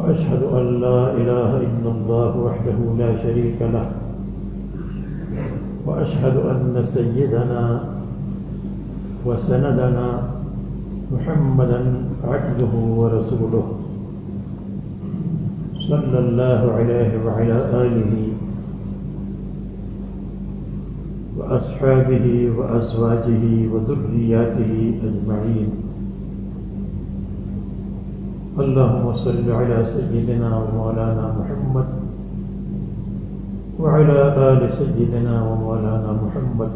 وأشهد أن لا إله إلا الله وحده لا شريك له. وأشهد أن سيدنا وسندنا محمدا عبده ورسوله. صلى الله عليه وعلى آله وأصحابه وأزواجه وذرياته أجمعين. اللهم صل على سيدنا ومولانا محمد وعلى آل سيدنا ومولانا محمد.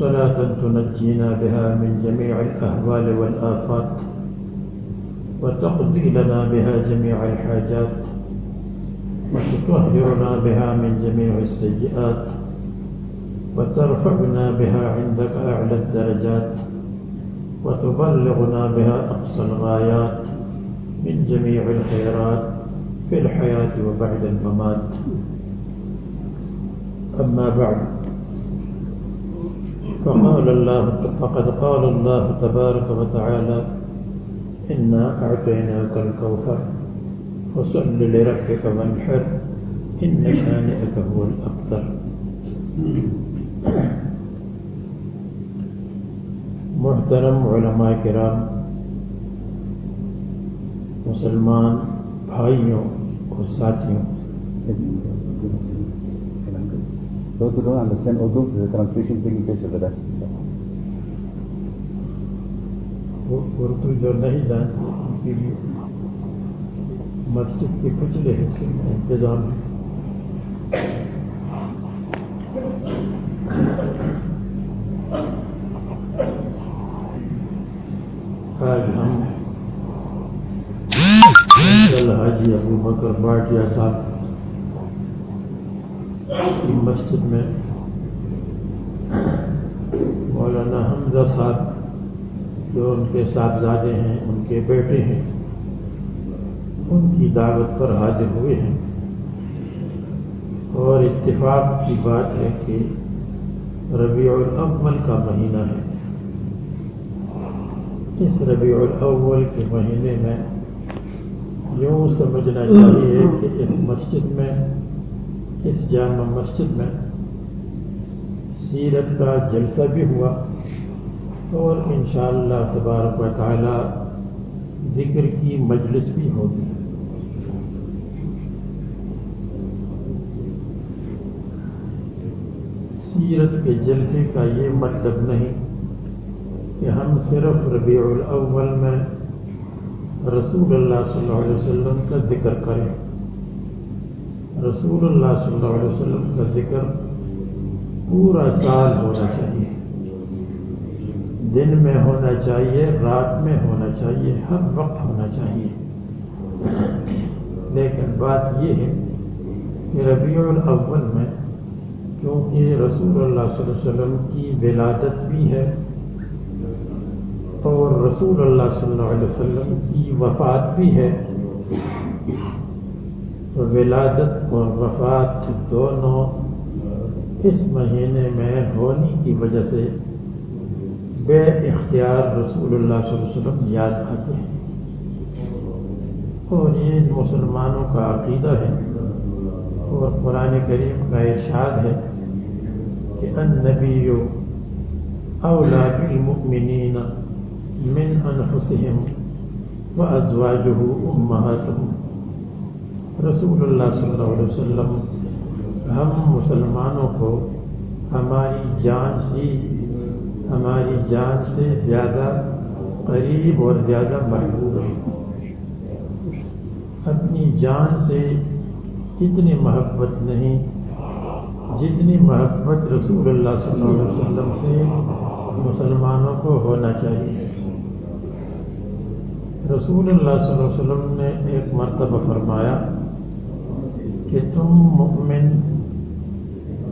صلاة تنجينا بها من جميع الأهوال والآفات وتقضي لنا بها جميع الحاجات وتطهرنا بها من جميع السيئات وترفعنا بها عندك أعلى الدرجات. وتبلغنا بها أقصى الغايات من جميع الخيرات في الحياة وبعد الممات. أما بعد فقال الله فقد قال الله تبارك وتعالى إنا أعطيناك الكوثر فصل لربك وانحر إن شانئك هو الأبتر محترم علماء کرام، مسلمان بھائیوں اور ساتھیوں، اردو جو نہیں جانتے، ان کے لیے مسجد کے پچھلے حصے میں انتظام ہے۔ آج ہم حاجی ابو بکر باٹیا صاحب کی مسجد میں مولانا حمزہ صاحب جو ان کے صاحبزادے ہیں ان کے بیٹے ہیں ان کی دعوت پر حاضر ہوئے ہیں اور اتفاق کی بات ہے کہ ربیع الاول کا مہینہ ہے۔ اس ربیع الاول کے مہینے میں یوں سمجھنا چاہیے کہ اس مسجد میں، اس جامع مسجد میں سیرت کا جلسہ بھی ہوا اور انشاءاللہ تبارک و تعالی ذکر کی مجلس بھی ہوگی۔ سیرت کے جلسے کا یہ مطلب نہیں کہ ہم صرف ربیع الاول میں رسول اللہ صلی اللہ علیہ وسلم کا ذکر کریں۔ رسول اللہ صلی اللہ علیہ وسلم کا ذکر پورا سال ہونا چاہیے۔ دن میں ہونا چاہیے، رات میں ہونا چاہیے، ہر وقت ہونا چاہیے۔ لیکن بات یہ ہے کہ ربیع الاول میں کیونکہ رسول اللہ صلی اللہ علیہ وسلم کی ولادت بھی ہے اور رسول اللہ صلی اللہ علیہ وسلم کی وفات بھی ہے۔ تو ولادت اور وفات دونوں اس مہینے میں ہونے کی وجہ سے بے اختیار رسول اللہ صلی اللہ علیہ وسلم یاد آتے ہیں۔ اور یہ مسلمانوں کا عقیدہ ہے اور قرآن کریم کا ارشاد ہے کہ النبی اولا بالمؤمنین من انفسهم وازواجه امهاتهم رسول اللہ صلی اللہ علیہ وسلم، ہم مسلمانوں کو ہماری جان سے، ہماری جان سے زیادہ قریب اور زیادہ محبوب ہے اپنی جان سے اتنی محبت نہیں، جتنی محبت رسول اللہ صلی اللہ علیہ وسلم سے مسلمانوں کو ہونا چاہیے۔ رسول اللہ صلی اللہ علیہ وسلم نے ایک مرتبہ فرمایا کہ تم مومن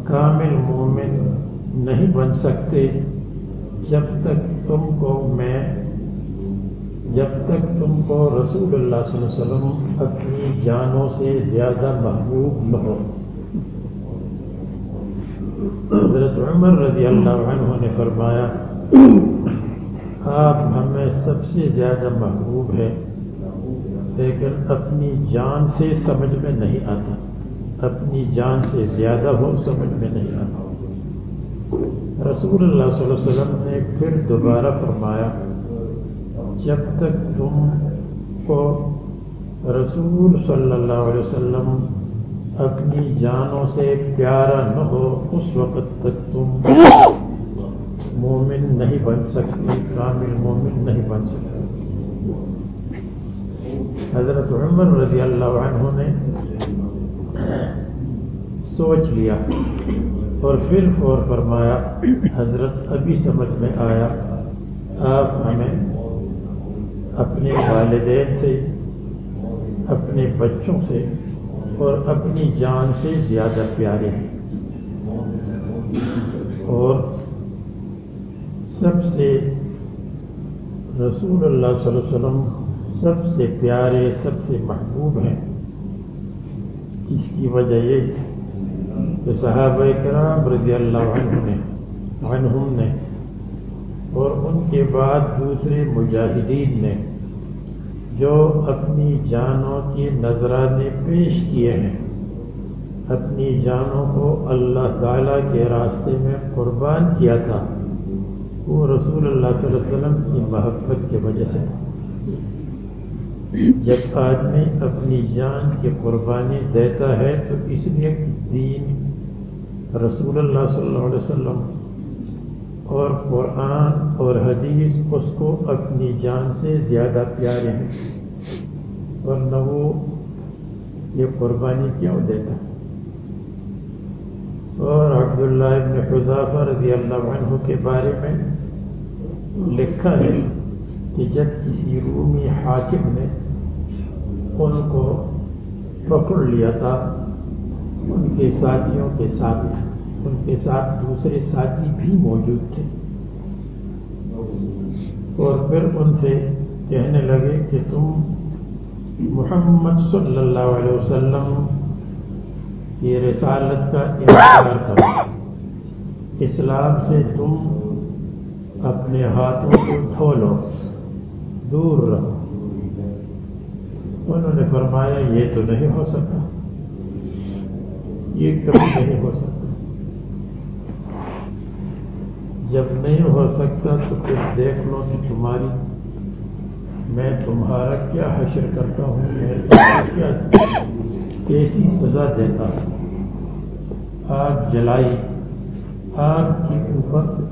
کامل مومن نہیں بن سکتے جب تک تم کو میں، جب تک تم کو رسول اللہ صلی اللہ علیہ وسلم اپنی جانوں سے زیادہ محبوب نہ ہو۔ حضرت عمر رضی اللہ عنہ نے فرمایا آپ ہمیں سب سے زیادہ محبوب ہے، لیکن اپنی جان سے سمجھ میں نہیں آتا۔ اپنی جان سے زیادہ ہو سمجھ میں نہیں آتا۔ رسول اللہ صلی اللہ علیہ وسلم نے پھر دوبارہ فرمایا، جب تک تم کو رسول صلی اللہ علیہ وسلم اپنی جانوں سے پیارا نہ ہو، اس وقت تک تم مومن نہیں بن سکتی، کامل مومن نہیں بن سکتی۔ حضرت عمر رضی اللہ عنہ نے سوچ لیا اور پھر اور فرمایا، حضرت ابھی سمجھ میں آیا، آپ ہمیں اپنے والدین سے، اپنے بچوں سے اور اپنی جان سے زیادہ پیارے ہیں۔ اور سب سے رسول اللہ صلی اللہ علیہ وسلم سب سے پیارے، سب سے محبوب ہیں۔ اس کی وجہ یہ کہ صحابہ کرام رضی اللہ عنہ نے، عنہم نے اور ان کے بعد دوسرے مجاہدین نے جو اپنی جانوں کے نذرانے پیش کیے ہیں، اپنی جانوں کو اللہ تعالی کے راستے میں قربان کیا تھا۔ وہ رسول اللہ صلی اللہ علیہ وسلم کی محبت کی وجہ سے۔ جب آدمی اپنی جان کی قربانی دیتا ہے تو اس لیے دین رسول اللہ صلی اللہ علیہ وسلم اور قرآن اور حدیث اس کو اپنی جان سے زیادہ پیارے ہیں۔ اور نہ وہ یہ قربانی کیوں دیتا؟ ہے اور عبداللہ ابن حضافہ رضی اللہ عنہ کے بارے میں لکھا ہے کہ جب کسی رومی حاکم نے ان کو پکڑ لیا تھا، ان کے ساتھیوں کے ساتھ، ان کے ساتھ دوسرے ساتھی بھی موجود تھے۔ اور پھر ان سے کہنے لگے کہ تم محمد صلی اللہ علیہ وسلم کی رسالت کا انتظار کرو۔ اسلام سے تم اپنے ہاتھوں کو دھو لو دور رہو۔ انہوں نے فرمایا، یہ تو نہیں ہو سکتا یہ کبھی نہیں ہو سکتا جب نہیں ہو سکتا تو پھر دیکھ لو کہ تمہاری، میں تمہارا کیا حشر کرتا ہوں، میں کیا کیسی سزا دیتا ہوں؟ آگ جلائی، آگ کے اوپر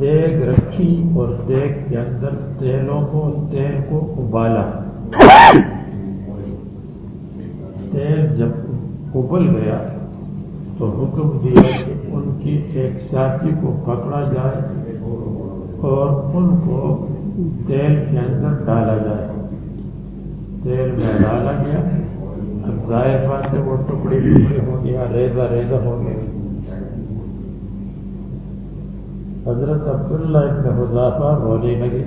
دیگ رکھی اور دیگ کے اندر تیلوں کو، تیل کو ابالا۔ تیل جب ابل گیا تو حکم دیا کہ ان کی ایک ساتھی کو پکڑا جائے اور ان کو تیل کے اندر ڈالا جائے۔ تیل میں ڈالا گیا۔ اب ظاہر بات ہے وہ ٹکڑے ٹکڑے ہو گیا ریزا ریزا ہو گیا۔ حضرت عبداللہ ابن حضافہ رونے لگے۔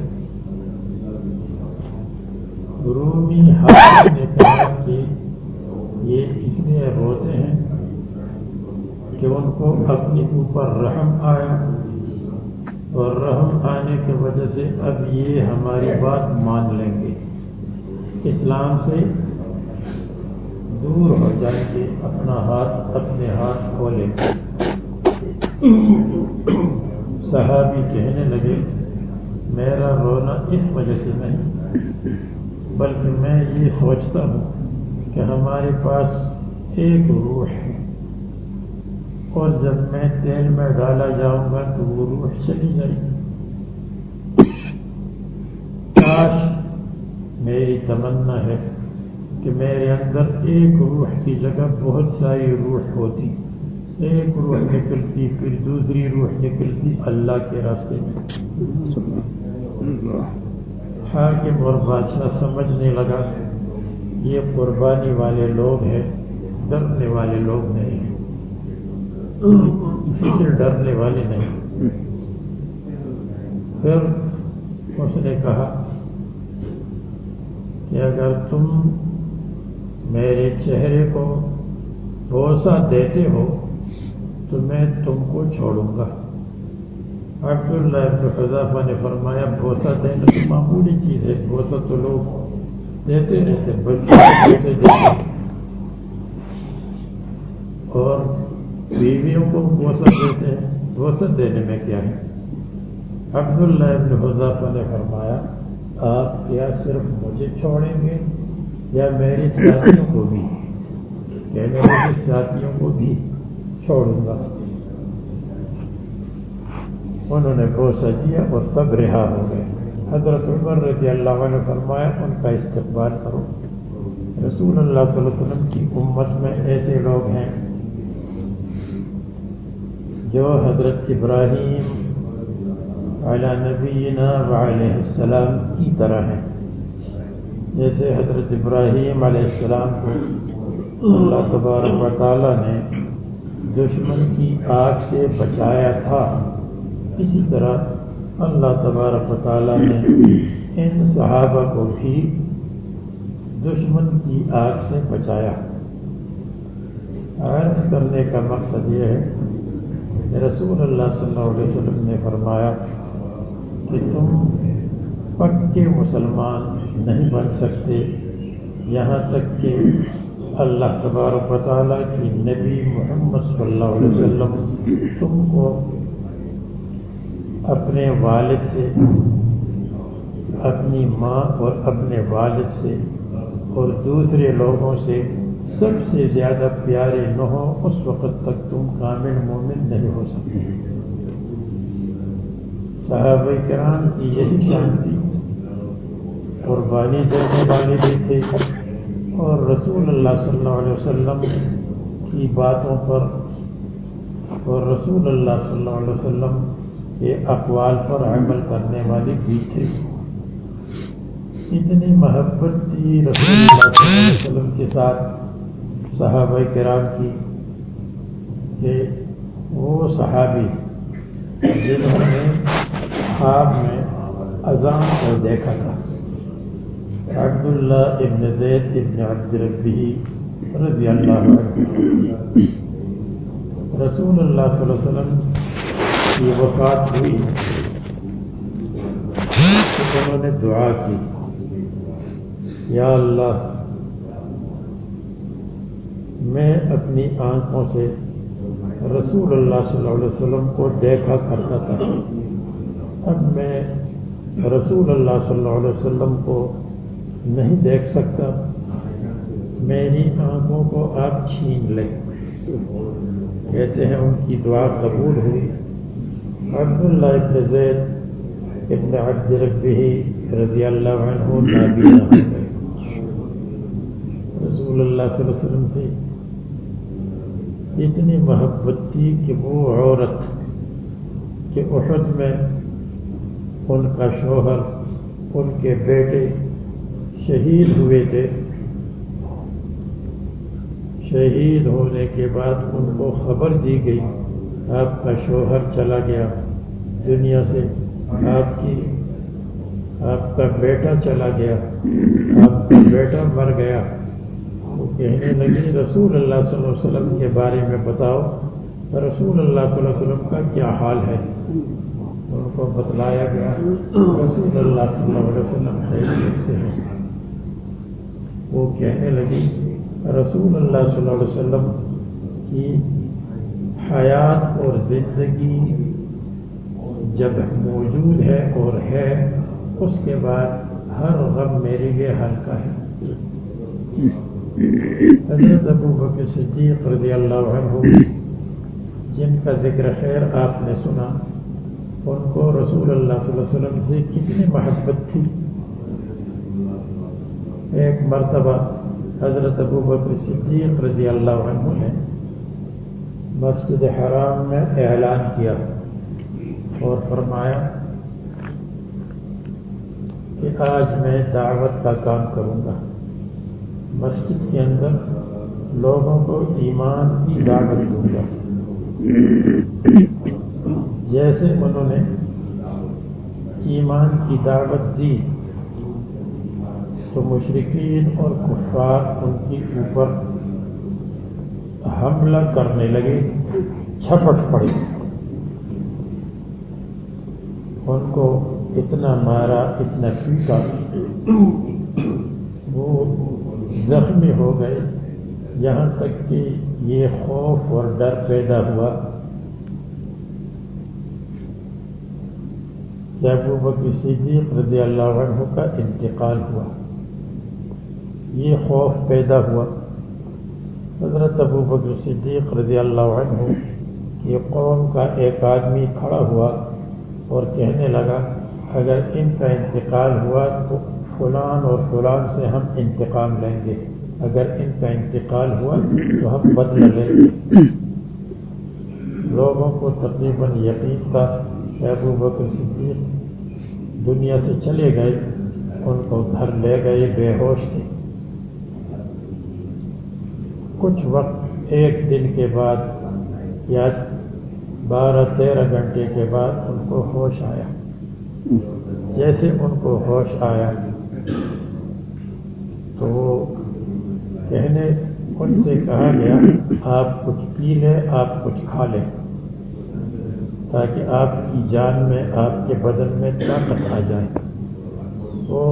رومی حافظ نے کہا کہ یہ اس لیے روتے ہیں کہ ان کو اپنے اوپر رحم آیا اور رحم آنے کی وجہ سے اب یہ ہماری بات مان لیں گے۔ اسلام سے دور ہو جائیں گے، اپنا ہاتھ اپنے ہاتھ کھولیں۔ گے صحابی کہنے لگے، میرا رونا اس وجہ سے نہیں، بلکہ میں یہ سوچتا ہوں کہ ہمارے پاس ایک روح ہے۔ اور جب میں تیل میں ڈالا جاؤں گا تو وہ روح چلی جائے گی۔ کاش میری تمنا ہے کہ میرے اندر ایک روح کی جگہ بہت ساری روح ہوتی۔ ایک روح نکلتی، پھر دوسری روح نکلتی اللہ کے راستے میں۔ ہاں حاکم اور بادشاہ سمجھنے لگا، یہ قربانی والے لوگ ہیں، ڈرنے والے لوگ نہیں ہیں۔ کسی سے ڈرنے والے نہیں۔ پھر اس نے کہا کہ اگر تم میرے چہرے کو بوسا دیتے ہو تو میں تم کو چھوڑوں گا۔ عبداللہ ابن حضافہ نے فرمایا بوسا دینا تو معمولی چیز ہے بوسا تو لوگ دیتے رہتے بچوں دیتے اور بیویوں کو بوسا دیتے ہیں۔ بوسا دینے میں کیا ہے؟ عبداللہ ابن حضافہ نے فرمایا، آپ کیا صرف مجھے چھوڑیں گے یا میری ساتھیوں کو بھی؟ کہ میں میری ساتھیوں کو بھی۔ چھوڑوں گا انہوں نے بوسا دیا اور سب رہا ہو گئے حضرت عمر رضی اللہ عنہ فرمایا ان کا استقبال کرو رسول اللہ صلی اللہ علیہ وسلم کی امت میں ایسے لوگ ہیں جو حضرت ابراہیم علی نبینا وعلیہ السلام کی طرح ہیں جیسے حضرت ابراہیم علیہ السلام کو اللہ تبارک و تعالیٰ نے دشمن کی آگ سے بچایا تھا۔ اسی طرح اللہ تبارک و تعالیٰ نے ان صحابہ کو بھی دشمن کی آگ سے بچایا۔ عرض کرنے کا مقصد یہ ہے رسول اللہ صلی اللہ علیہ وسلم نے فرمایا کہ تم پکے مسلمان نہیں بن سکتے، یہاں تک کہ اللہ تبارک و تعالیٰ کی نبی محمد صلی اللہ علیہ وسلم تم کو اپنے والد سے، اپنی ماں اور اپنے والد سے اور دوسرے لوگوں سے سب سے زیادہ پیارے نہ ہو اس وقت تک تم کامل مومن نہیں ہو سکتے۔ صحابہ کرام کی یہی شانتی قربانی دینے والے بھی تھے۔ اور رسول اللہ صلی اللہ علیہ وسلم کی باتوں پر اور رسول اللہ صلی اللہ علیہ وسلم کے اقوال پر عمل کرنے والے بھی تھے اتنی محبت تھی رسول اللہ صلی اللہ علیہ وسلم کے ساتھ صحابہ کرام کی کہ وہ صحابی جنہوں نے خواب میں اذان کو دیکھا تھا۔ عبداللہ ابن زید ابن عبد ربی رضی اللہ عنہ۔ رسول اللہ صلی اللہ علیہ وسلم کی وفات ہوئی۔ انہوں نے دعا کی۔ یا اللہ، میں اپنی آنکھوں سے رسول اللہ صلی اللہ علیہ وسلم کو دیکھا کرتا تھا۔ اب میں رسول اللہ صلی اللہ علیہ وسلم کو نہیں دیکھ سکتا۔ میری آنکھوں کو آپ چھین لیں۔ کہتے ہیں ان کی دعا قبول ہوئی۔ عبداللہ ابن زید ابن عبد ربی رضی اللہ عنہ نابینا رسول اللہ صلی اللہ علیہ وسلم سے اتنی محبت تھی کہ وہ عورت کہ احد میں ان کا شوہر، ان کے بیٹے شہید ہوئے تھے۔ شہید ہونے کے بعد ان کو خبر دی گئی، آپ کا شوہر چلا گیا دنیا سے، آپ کی، آپ کا بیٹا چلا گیا، آپ کا بیٹا مر گیا۔ وہ کہنے لگی رسول اللہ صلی اللہ علیہ وسلم کے بارے میں بتاؤ، رسول اللہ صلی اللہ علیہ وسلم کا کیا حال ہے؟ ان کو بتلایا گیا، رسول اللہ صلی اللہ علیہ وسلم سے ہے وہ کہنے لگی، رسول اللہ صلی اللہ علیہ وسلم کی حیات اور زندگی جب موجود ہے اور ہے، اس کے بعد ہر غم میرے لیے ہلکا ہے۔ حضرت ابو بکر صدیق رضی اللہ عنہ، جن کا ذکر خیر آپ نے سنا، ان کو رسول اللہ صلی اللہ علیہ وسلم سے کتنی محبت تھی۔ ایک مرتبہ حضرت ابو بکر صدیق رضی اللہ عنہ نے مسجد حرام میں اعلان کیا اور فرمایا کہ آج میں دعوت کا کام کروں گا۔ مسجد کے اندر لوگوں کو ایمان کی دعوت دوں گا۔ جیسے انہوں نے ایمان کی دعوت دی تو مشرقین اور کفار ان کے اوپر حملہ کرنے لگے، چھپٹ پڑے ان کو اتنا مارا، اتنا پیٹا وہ زخمی ہو گئے۔ یہاں تک کہ یہ خوف اور ڈر پیدا ہوا۔ کہ ابو بکر صدیق رضی اللہ عنہ کا انتقال ہوا۔ یہ خوف پیدا ہوا۔ حضرت ابو بکر صدیق رضی اللہ عنہ یہ قوم کا ایک آدمی کھڑا ہوا اور کہنے لگا، اگر ان کا انتقال ہوا تو فلان اور فلان سے ہم انتقام لیں گے۔ اگر ان کا انتقال ہوا تو ہم بدل لیں گے۔ لوگوں کو تقریباً یقین تھا کہ ابو بکر صدیق دنیا سے چلے گئے، ان کو گھر لے گئے، بے ہوش تھے۔ کچھ وقت ایک دن کے بعد یا بارہ تیرہ گھنٹے کے بعد ان کو ہوش آیا۔ جیسے ان کو ہوش آیا، تو وہ کہنے، ان سے کہا گیا، آپ کچھ پی لیں، آپ کچھ کھا لیں، تاکہ آپ کی جان میں، آپ کے بدن میں طاقت آ جائے۔ وہ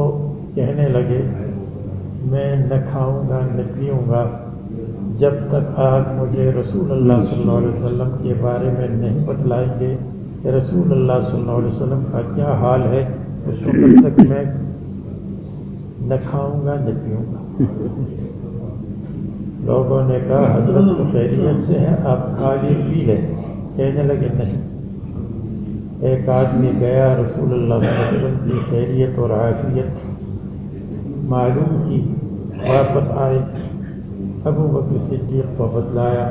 کہنے لگے، میں نہ کھاؤں گا، نہ پیوں گا جب تک آپ مجھے رسول اللہ صلی اللہ علیہ وسلم کے بارے میں نہیں بتلائیں گے کہ رسول اللہ صلی اللہ علیہ وسلم کا کیا حال ہے، اس وقت تک میں نہ کھاؤں گا، نہ پیوں گا۔ لوگوں نے کہا، حضرت تو خیریت سے ہے آپ خالی پی لیں کہنے لگے، نہیں۔ ایک آدمی گیا، رسول اللہ صلی اللہ علیہ وسلم کی خیریت اور عافیت معلوم کی، واپس آئے۔ ابو بکر صدیق کو بتلایا۔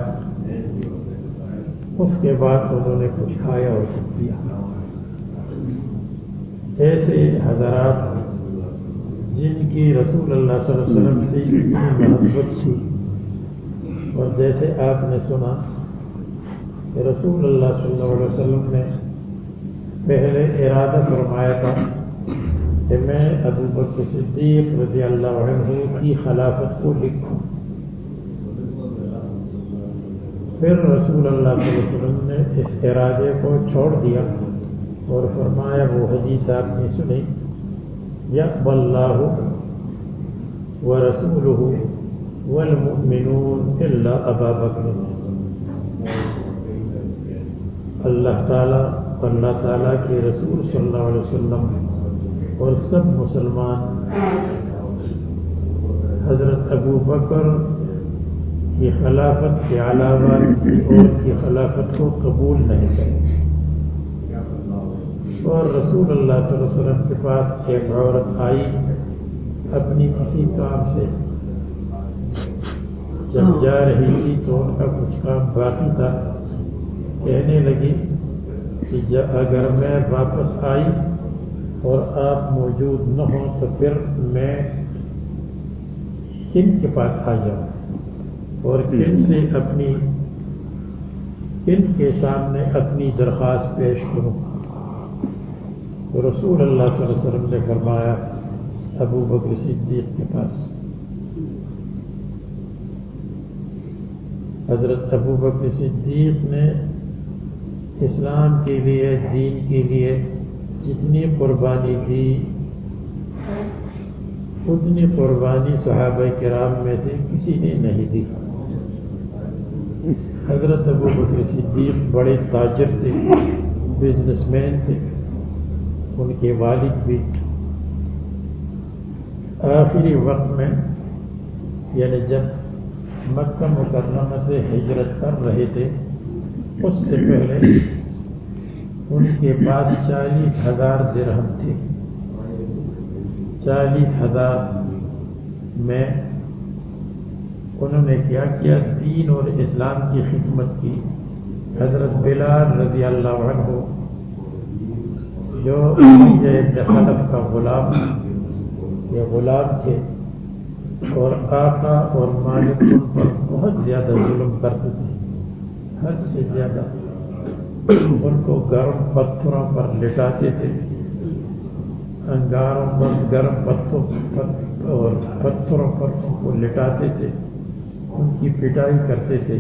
اس کے بعد انہوں نے کچھ کھایا اور کچھ پیا ایسے حضرات جن کی رسول اللہ صلی اللہ علیہ وسلم سے اتنی محبت تھی، اور جیسے آپ نے سنا کہ رسول اللہ صلی اللہ علیہ وسلم نے پہلے ارادہ فرمایا تھا کہ میں ابو بکر صدیق رضی اللہ عنہ کی خلافت کو لکھوں۔ پھر رسول اللہ صلی اللہ علیہ وسلم نے اس ارادے کو چھوڑ دیا اور فرمایا، وہ حدیث آپ نے سنی یا اللہ و رسول والمؤمنون اللہ ابا بکر۔ اللہ تعالیٰ اللہ تعالیٰ کے رسول صلی اللہ علیہ وسلم اور سب مسلمان۔ حضرت ابو بکر کی خلافت کے علاوہ کسی اور کی خلافت کو قبول نہیں کرے اور رسول اللہ صلی اللہ علیہ وسلم کے پاس ایک عورت آئی اپنی کسی کام سے۔ جب جا رہی تھی تو ان کا کچھ کام باقی تھا۔ کہنے لگی کہ اگر میں واپس آئی اور آپ موجود نہ ہوں تو پھر میں کن کے پاس آ جاؤں؟ اور کن سے اپنی کن کے سامنے اپنی درخواست پیش کروں۔ رسول اللہ صلی اللہ علیہ وسلم نے فرمایا، ابو بکر صدیق کے پاس۔ حضرت ابو بکر صدیق نے اسلام کے لیے، دین کے لیے جتنی قربانی دی، اتنی قربانی صحابہ کرام میں سے کسی نے نہیں دی۔ حضرت ابو بکر صدیق بڑے تاجر تھے بزنس مین تھے، ان کے والد بھی۔ آخری وقت میں یعنی جب مکہ مکرمہ سے ہجرت کر رہے تھے، اس سے پہلے ان کے پاس چالیس ہزار درہم تھے۔ چالیس ہزار میں انہوں نے کیا کیا؟ دین اور اسلام کی خدمت کی۔ حضرت بلال رضی اللہ عنہ، جو خلف کا غلام، یہ غلام تھے۔ اور آقا اور مالک ان پر بہت زیادہ ظلم کرتے تھے۔ حد سے زیادہ۔ ان کو گرم پتھروں پر لٹاتے تھے۔ انگاروں پر گرم پتھروں پر اور پتھروں پر ان کو لٹاتے تھے۔ ان کی پٹائی کرتے تھے۔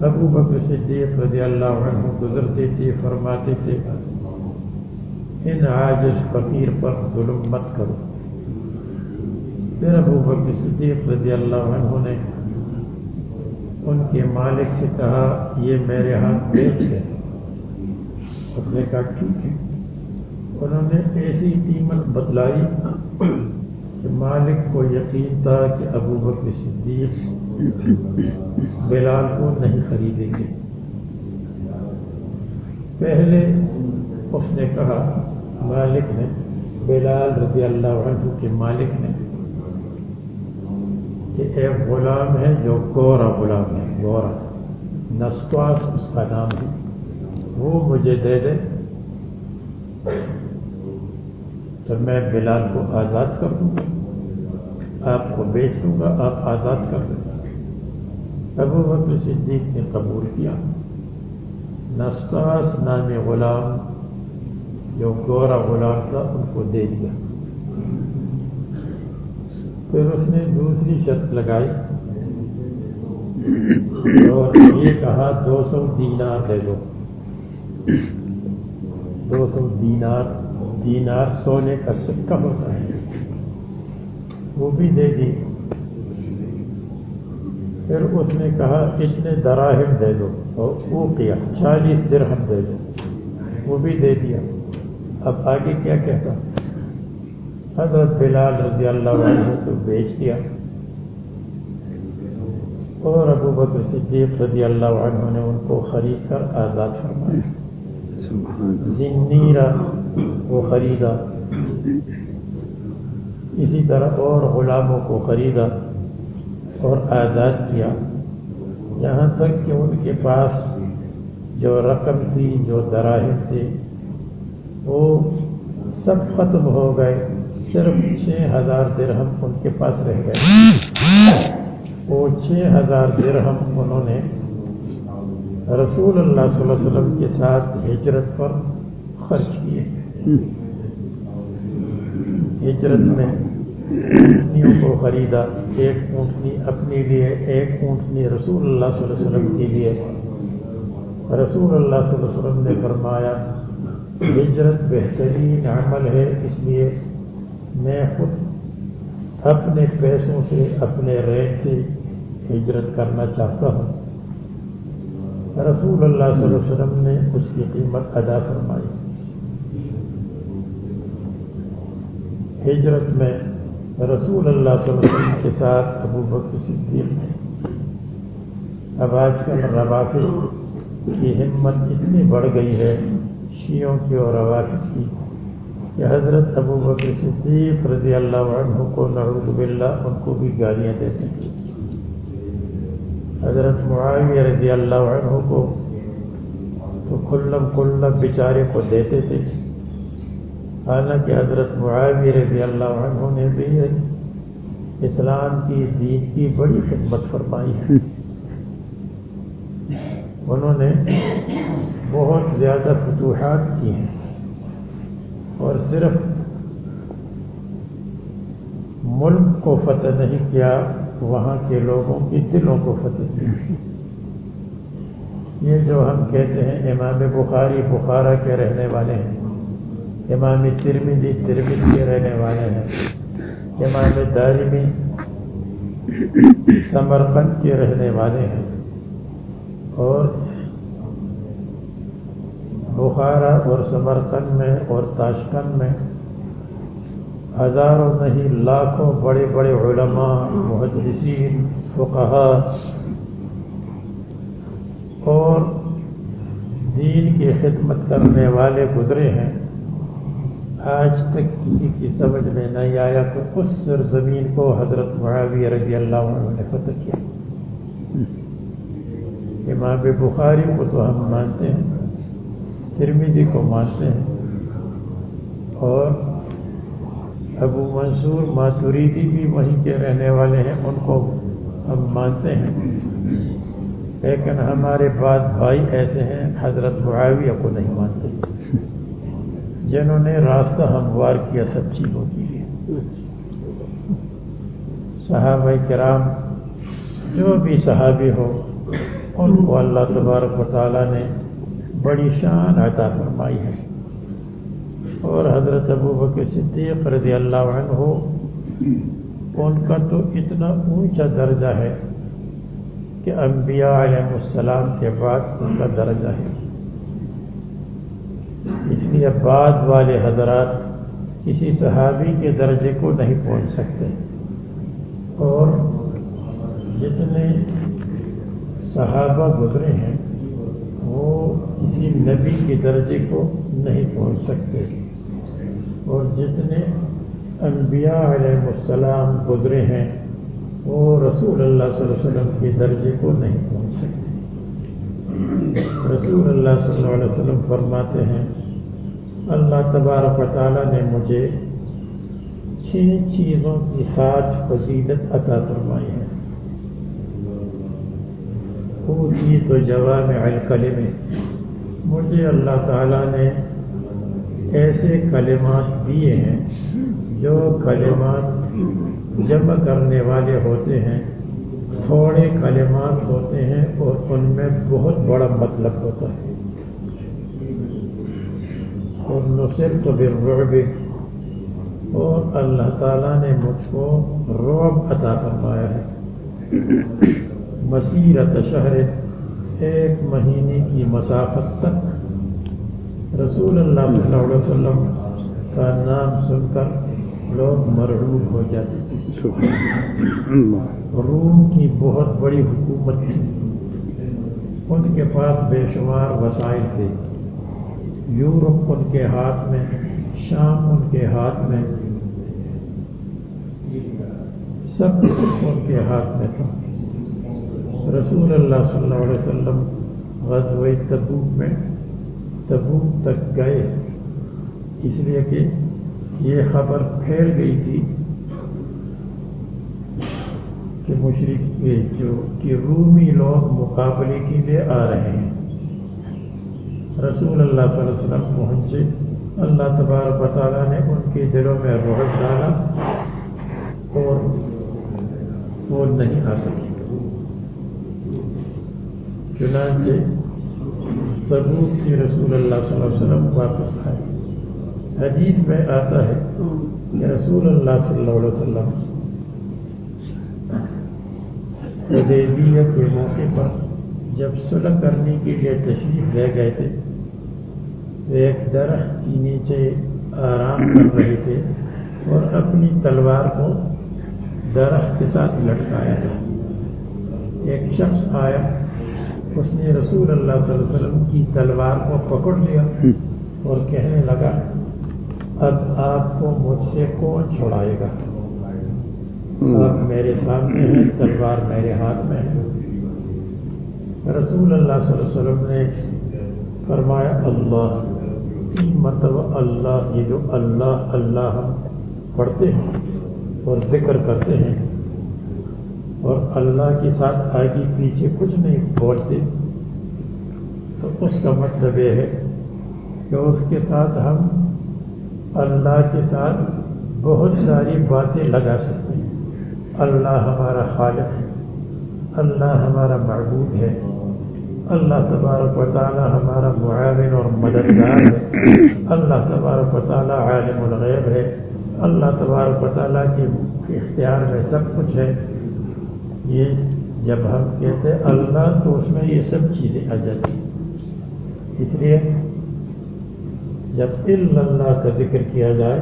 ابو بکر صدیق رضی اللہ عنہ گزرتے تھے، فرماتے تھے، ان عاجز فقیر پر ظلم مت کرو۔ پھر ابو بکر صدیق رضی اللہ عنہ نے ان کے مالک سے کہا، یہ میرے ہاتھ بیچ ہے۔ اس نے کہا، ٹھیک ہے۔ انہوں نے ایسی قیمت بتلائی مالک کو یقین تھا کہ ابو بکر صدیق بلال کو نہیں خریدیں گے۔ پہلے اس نے کہا، مالک نے، بلال رضی اللہ عنہ کے مالک نے، کہ ایک غلام ہے جو گورا غلام ہے، گورا۔ نستواس اس کا نام ہے۔ وہ مجھے دے دے۔ تو میں بلال کو آزاد کر دوں گا۔ آپ کو بیچ دوں گا، آپ آزاد کر دیں گا ابو بکر صدیق نے قبول کیا۔ نستاس نام غلام، جو گورا غلام تھا، ان کو دے دیا۔ پھر اس نے دوسری شرط لگائی۔ اور یہ کہا، دو سو دینار دے دو۔ دو سو دینار دینار سونے کا سکہ ہوتا ہے۔ وہ بھی دے دی۔ پھر اس نے کہا اتنے دراہم دے دو اور وہ کیا چالیس درہم دے دو۔ وہ بھی دے دیا۔ اب آگے کیا کہتا؟ حضرت بلال رضی اللہ عنہ کو بیچ دیا۔ اور ابو بکر صدیق رضی اللہ عنہ نے ان کو خرید کر آزاد فرمایا۔ زنیرا کو خریدا۔ اسی طرح اور غلاموں کو خریدا اور آزاد کیا۔ یہاں تک کہ ان کے پاس جو رقم تھی، جو دراہم تھے، وہ سب ختم ہو گئے۔ صرف چھ ہزار درہم ان کے پاس رہ گئے۔ وہ چھ ہزار درہم انہوں نے رسول اللہ صلی اللہ علیہ وسلم کے ساتھ ہجرت پر خرچ کیے۔ ہجرت میں اونٹنیوں کو خریدا، ایک اونٹنی اپنے لیے، ایک اونٹنی رسول اللہ صلی اللہ علیہ وسلم کے لیے۔ رسول اللہ صلی اللہ علیہ وسلم نے فرمایا، ہجرت بہترین عمل ہے، اس لیے میں خود اپنے پیسوں سے، اپنے ریٹ سے ہجرت کرنا چاہتا ہوں۔ رسول اللہ صلی اللہ علیہ وسلم نے اس کی قیمت ادا فرمائی۔ ہجرت میں رسول اللہ صلی اللہ علیہ وسلم کے ساتھ ابو بکر صدیق تھے اب آج کل روافظ کی ہمت اتنی بڑھ گئی ہے شیعوں کی اور روافظ کی کہ حضرت ابو بکر صدیق رضی اللہ عنہ کو نعوذ باللہ ان کو بھی گالیاں دیتے تھے۔ حضرت معاویہ رضی اللہ عنہ کو تو کلم کلم بیچارے کو دیتے تھے۔ حالانکہ حضرت معاوی رضی اللہ عنہ نے بھی اسلام کی دین کی بڑی خدمت فرمائی ہے۔ انہوں نے بہت زیادہ فتوحات کی ہیں۔ اور صرف ملک کو فتح نہیں کیا، وہاں کے لوگوں کی دلوں کو فتح کیا۔ یہ جو ہم کہتے ہیں، امام بخاری، بخارا کے رہنے والے ہیں۔ امام ترمیدی ترمید کے رہنے والے ہیں۔ امام دارمی سمرقند کے رہنے والے ہیں۔ اور بخارا اور سمرقند میں اور تاشکند میں ہزاروں نہیں لاکھوں بڑے بڑے علماء، محدثین، فقہا اور دین کی خدمت کرنے والے گزرے ہیں۔ آج تک کسی کی سمجھ میں نہیں آیا کہ اس سرزمین کو حضرت معاویہ رضی اللہ عنہ نے فتح کیا۔ امام بخاری کو تو ہم مانتے ہیں ترمیدی کو مانتے ہیں، اور ابو منصور ماتوریدی بھی وہیں کے رہنے والے ہیں، ان کو ہم مانتے ہیں۔ لیکن ہمارے بعد بھائی ایسے ہیں، حضرت معاویہ کو نہیں مانتے۔ جنہوں نے راستہ ہموار کیا، سب چیزوں کے لیے۔ صحابہ کرام، جو بھی صحابی ہو، ان کو اللہ تبارک و تعالیٰ نے بڑی شان عطا فرمائی ہے۔ اور حضرت ابو بکر صدیق رضی اللہ عنہ ہو ان کا تو اتنا اونچا درجہ ہے کہ انبیاء علیہ السلام کے بعد ان کا درجہ ہے۔ اس لیے بعد والے حضرات کسی صحابی کے درجے کو نہیں پہنچ سکتے۔ اور جتنے صحابہ گزرے ہیں، وہ کسی نبی کے درجے کو نہیں پہنچ سکتے۔ اور جتنے انبیاء علیہ السلام گزرے ہیں، وہ رسول اللہ صلی اللہ علیہ وسلم کے درجے کو نہیں پہنچ سکتے رسول اللہ صلی اللہ علیہ وسلم فرماتے ہیں، اللہ تبارک و تعالیٰ نے مجھے چھ چیزوں کی خاص فضیلت عطا فرمائی ہے۔ وہ تو جواب الکلے میں مجھے اللہ تعالیٰ نے ایسے کلمات دیے ہیں جو کلمات جمع کرنے والے ہوتے ہیں۔ تھوڑے کلمات ہوتے ہیں اور ان میں بہت بڑا مطلب ہوتا ہے۔ اور نصر تو بالرعب، اور اللہ تعالیٰ نے مجھ کو روب عطا فرمایا ہے۔ مسیرت شہر، ایک مہینے کی مسافت تک۔ رسول اللہ صلی اللہ علیہ وسلم کا نام سن کر لوگ مرعوب ہو جاتے۔ روم کی بہت بڑی حکومت تھی۔ ان کے پاس بے شمار وسائل تھے۔ یورپ ان کے ہاتھ میں، شام ان کے ہاتھ میں۔ سب کچھ ان کے ہاتھ میں تھا۔ رسول اللہ صلی اللہ علیہ وسلم غزوہ تبوک میں تبوک تک گئے۔ اس لیے کہ یہ خبر پھیل گئی تھی کہ مشرق جو کہ رومی لوگ مقابلے کے لیے آ رہے ہیں۔ رسول اللہ صلی اللہ علیہ وسلم پہنچے۔ اللہ تبارک تعالیٰ نے ان کے دلوں میں روحت ڈالا اور وہ نہیں آ سکی چنانچہ تبوک سے رسول اللہ صلی اللہ علیہ وسلم واپس آئے۔ حدیث میں آتا ہے کہ رسول اللہ صلی اللہ علیہ وسلم حدیبیہ کے موقع پر جب صلح کرنے کے لیے تشریف لے گئے تھے ایک درخت کے نیچے آرام کر رہے تھے اور اپنی تلوار کو درخت کے ساتھ لٹکایا تھا۔ ایک شخص آیا، اس نے رسول اللہ صلی اللہ علیہ وسلم کی تلوار کو پکڑ لیا اور کہنے لگا، اب آپ کو مجھ سے کون چھوڑائے گا؟ آپ میرے سامنے ہیں، تلوار میرے ہاتھ میں ہے۔ رسول اللہ صلی اللہ علیہ وسلم نے فرمایا، اللہ تین مرتبہ اللہ، یہ جو اللہ اللہ ہم پڑھتے ہیں اور ذکر کرتے ہیں اور اللہ کے ساتھ آگے پیچھے کچھ نہیں بولتے، تو اس کا مطلب یہ ہے کہ اس کے ساتھ ہم اللہ کے ساتھ بہت ساری باتیں لگا سکتے اللہ ہمارا خالق ہے، اللہ ہمارا معبود ہے، اللہ تبارک و تعالی ہمارا معاون اور مددگار ہے، اللہ تبارک و تعالی عالم الغیب ہے، اللہ تبارک و تعالیٰ کے اختیار میں سب کچھ ہے۔ یہ جب ہم کہتے ہیں اللہ تو اس میں یہ سب چیزیں آ جاتی اس لیے جب اللہ کا ذکر کیا جائے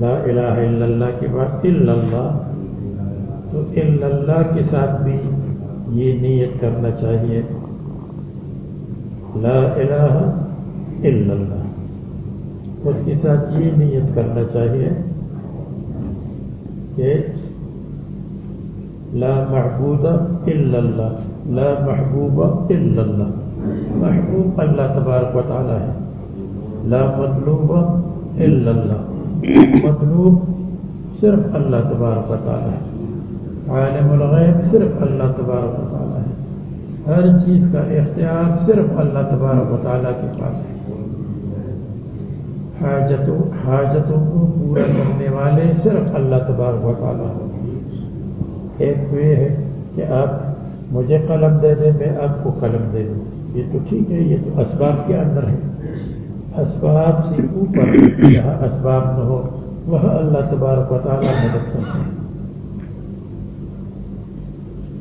لا الہ الا اللہ کے بعد اللہ تو اللہ کے ساتھ بھی یہ نیت کرنا چاہیے. لا الہ الا اللہ اس کے ساتھ یہ نیت کرنا چاہیے کہ لا معبود الا اللہ لا محبوب الا اللہ محبوب اللہ تبارک و تعالی ہے. لا مطلوب الا اللہ مطلوب صرف اللہ تبارک و تعالیٰ ہے۔ عالم الغیب صرف اللہ تبارک و تعالیٰ ہے۔ ہر چیز کا اختیار صرف اللہ تبارک و تعالیٰ کے پاس ہے۔ حاجتوں حاجتوں کو پورا کرنے والے صرف اللہ تبارک و تعالیٰ ایک تو یہ ہے کہ آپ مجھے قلم دے دیں، میں آپ کو قلم دے دوں۔ یہ تو ٹھیک ہے، یہ تو اسباب کے اندر ہے۔ اسباب سے اوپر جہاں اسباب نہ ہو وہ اللہ تبارک و تعالیٰ مدد کرتے ہیں۔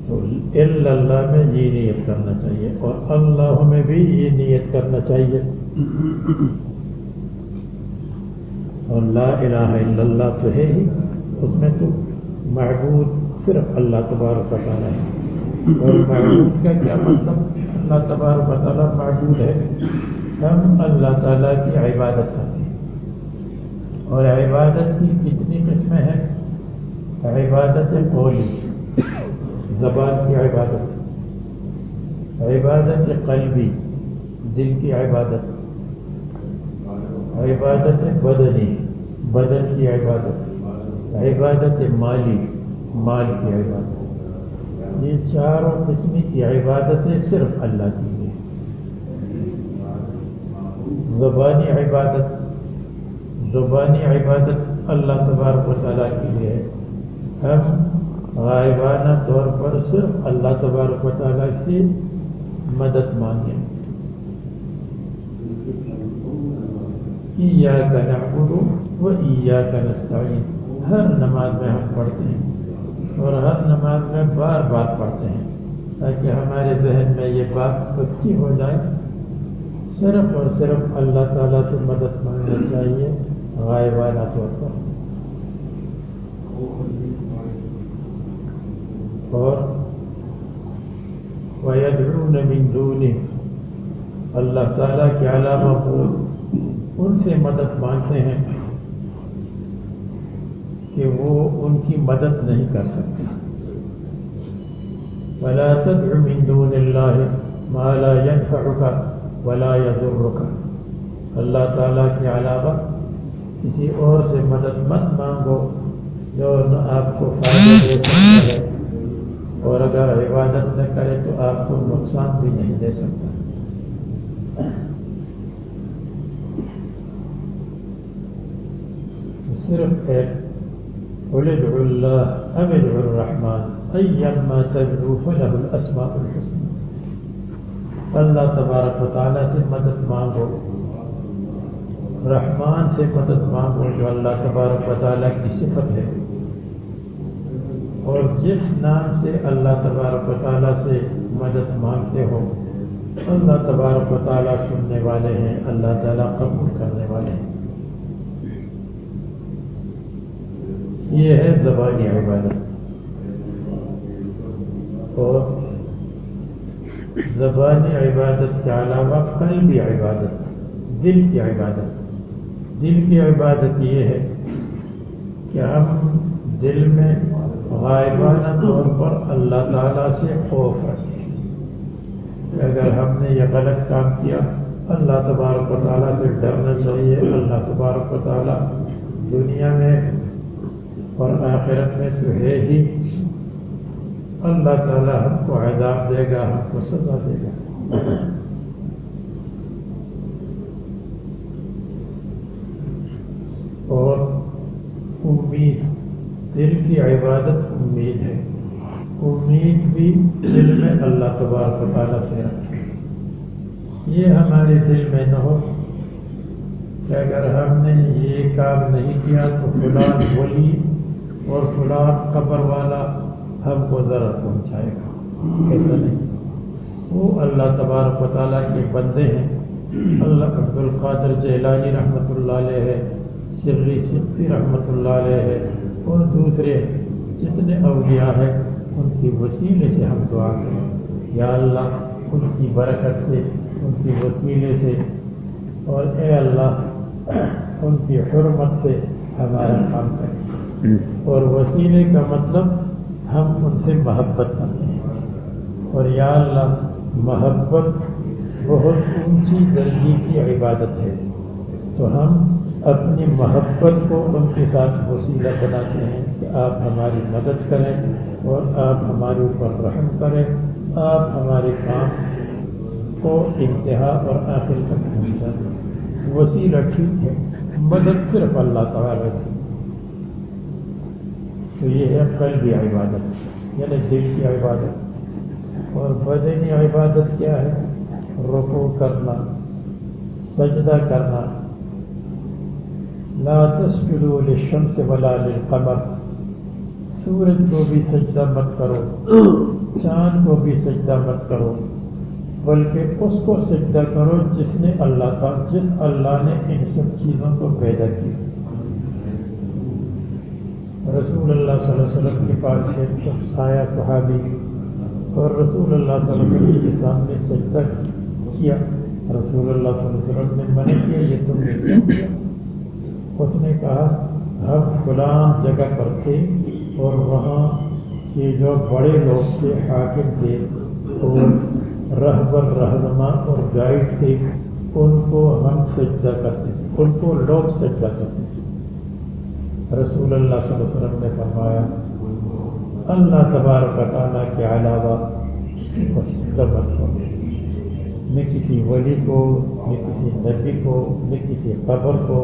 تو اللہ میں یہ نیت کرنا چاہیے اور اللہ میں بھی یہ نیت کرنا چاہیے۔ اور لا الہ الا اللہ تو ہے ہی، اس میں تو معبود صرف اللہ تبارک و تعالیٰ ہے۔ اور معبود کا کیا مطلب؟ اللہ تبارک و تعالیٰ معبود ہے۔ ہم اللہ تعالیٰ کی عبادت کرتے ہیں۔ اور عبادت کی کتنی قسمیں ہیں؟ عبادت قولی زبان کی عبادت عبادت قلبی، دل کی عبادت عبادت بدنی، بدن کی عبادت عبادت مالی، مال کی عبادت۔ یہ چاروں قسم کی عبادتیں صرف اللہ کی ہیں۔ زبانی عبادت زبانی عبادت اللہ تبارک و تعالیٰ کے لیے ہے۔ ہم غائبانہ طور پر صرف اللہ تبارک و تعالیٰ سے مدد مانگیں۔ ایاک نعبد و ایاک نستعین۔ ہر نماز میں ہم پڑھتے ہیں اور ہر نماز میں بار بار پڑھتے ہیں تاکہ ہمارے ذہن میں یہ بات پکی ہو جائے۔ صرف اور صرف اللہ تعالیٰ سے مدد مانگنا چاہیے غائبانہ طور پر اور وَيَدْعُونَ مِن دُونِهِ۔ اللہ تعالیٰ کے علاوہ ان سے مدد مانگتے ہیں کہ وہ ان کی مدد نہیں کر سکتے۔ ولا تدع من دون اللہ ما لا ينفعك۔ ولا يضرك. اللہ تعالیٰ کے علاوہ کسی اور سے مدد مت مانگو جو نہ آپ کو فائدہ دے سکتا ہے۔ اور اگر عبادت نہ کرے تو آپ کو نقصان بھی نہیں دے سکتا۔ صرف ہے قل ادعو اللہ ام ادعو الرحمن ایم ما تدعو فلہ الاسماء الحسن اللہ تبارک و تعالیٰ سے مدد مانگو۔ رحمان سے مدد مانگو جو اللہ تبارک و تعالیٰ کی صفت ہے۔ اور جس نام سے اللہ تبارک و تعالیٰ سے مدد مانگتے ہو، اللہ تبارک و تعالیٰ سننے والے ہیں، اللہ تعالیٰ قبول کرنے والے ہیں۔ یہ ہے زبانی عبادت۔ اور زبانی عبادت کے علاوہ قلبی عبادت، دل کی عبادت۔ دل کی عبادت یہ ہے کہ ہم دل میں غائبانہ طور پر اللہ تعالیٰ سے خوف رکھیں کہ اگر ہم نے یہ غلط کام کیا، اللہ تبارک و تعالیٰ سے ڈرنا چاہیے۔ اللہ تبارک و تعالیٰ دنیا میں اور آخرت میں تو ہے ہی۔ اللہ تعالیٰ ہم کو عذاب دے گا، ہم کو سزا دے گا۔ اور امید، دل کی عبادت امید ہے۔ امید بھی دل میں اللہ تبارک و تعالیٰ سے رکھے یہ ہمارے دل میں نہ ہو کہ اگر ہم نے یہ کام نہیں کیا تو فلان ولی اور فلاں قبر والا ہم کو ضرر پہنچائے گا۔ ایسا نہیں۔ وہ اللہ تبارک و تعالیٰ کے بندے ہیں۔ اللہ عبد القادر جیلانی رحمۃ اللہ علیہ ہے سری سفی رحمۃ اللہ علیہ ہے اور دوسرے جتنے اولیاء ہیں ان کی وسیلے سے ہم دعا کریں۔ یا اللہ ان کی برکت سے ان کی وسیلے سے۔ اور اے اللہ ان کی حرمت سے ہمارا کام کریں۔ اور وسیلے کا مطلب ہم ان سے محبت کرتے ہیں۔ اور یا اللہ، محبت بہت اونچی درجے کی عبادت ہے۔ تو ہم اپنی محبت کو ان کے ساتھ وسیلہ بناتے ہیں کہ آپ ہماری مدد کریں اور آپ ہمارے اوپر رحم کریں۔ آپ ہمارے کام کو انتہا اور آخر تک پہنچا دیں وسیلہ ٹھیک ہے۔ مدد صرف اللہ تعالیٰ کی۔ تو یہ ہے قلبی عبادت۔ یعنی دل کی عبادت۔ اور بدنی عبادت کیا ہے؟ رکو کرنا، سجدہ کرنا۔ لا تسجدوا للشمس ولا للقمر۔ سورج کو بھی سجدہ مت کرو، چاند کو بھی سجدہ مت کرو، بلکہ اس کو سجدہ کرو جس نے اللہ کا جس اللہ نے ان سب چیزوں کو پیدا کیا۔ رسول اللہ صلی اللہ علیہ وسلم کے پاس ایک آیا، صحابی، اور رسول اللہ صلی اللہ علیہ وسلم کے سامنے سجدہ کیا۔ رسول اللہ صلی اللہ علیہ وسلم نے منع کیا، یہ تم نے کیا۔ اس نے کہا، ہم فلان جگہ پر تھے اور وہاں کے جو بڑے لوگ تھے، حاکم تھے، اور رہبر، رہنما اور گائیڈ تھے، ان کو ہم سجدہ کرتے تھے، ان کو لوگ سجدہ کرتے تھے۔ رسول اللہ صلی اللہ علیہ وسلم نے فرمایا اللہ تبارک تعالیٰ کے علاوہ کسی کو سجدہ مت کرو نہ کسی ولی کو نہ کسی نبی کو نہ کسی قبر کو